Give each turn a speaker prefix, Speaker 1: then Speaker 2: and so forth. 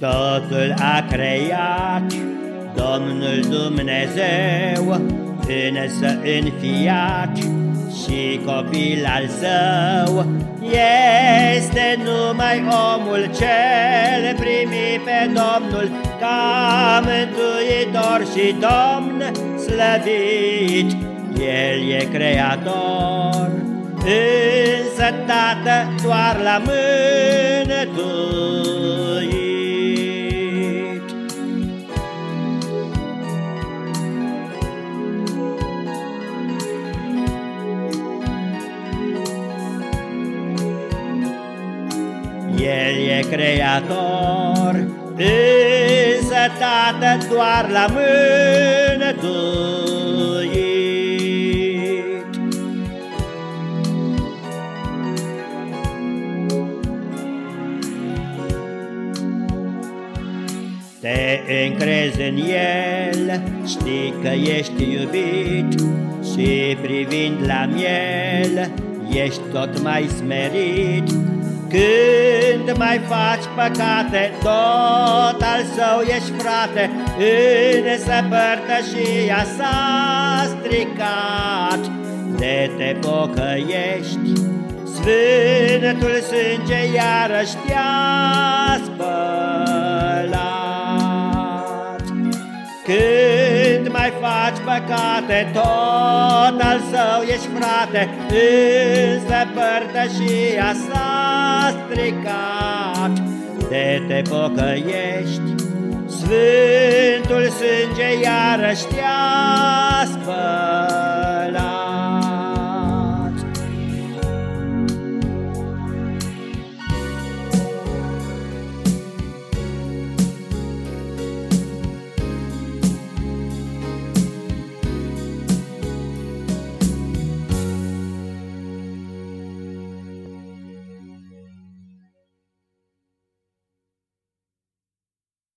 Speaker 1: Totul a creat Domnul Dumnezeu Însă înfiat și copil al său. Este numai omul cel primit pe Domnul Ca mântuitor și Domn slăvit. El e creator Însă Tată doar la mânături El e creator, însă Tată doar la mânătuit. Te încrezi în El, știi că ești iubit Și privind la miel, ești tot mai smerit când mai faci păcate, tot al său ești frate, Însă părtășia s-a stricat, De te pocăiești, Sfântul sânge iarăși te-a mai faci păcate, tot al său ești frate, Însă părtășia s-a stricat, De te pocăiești, Sfântul sânge iarăși te-a spălat.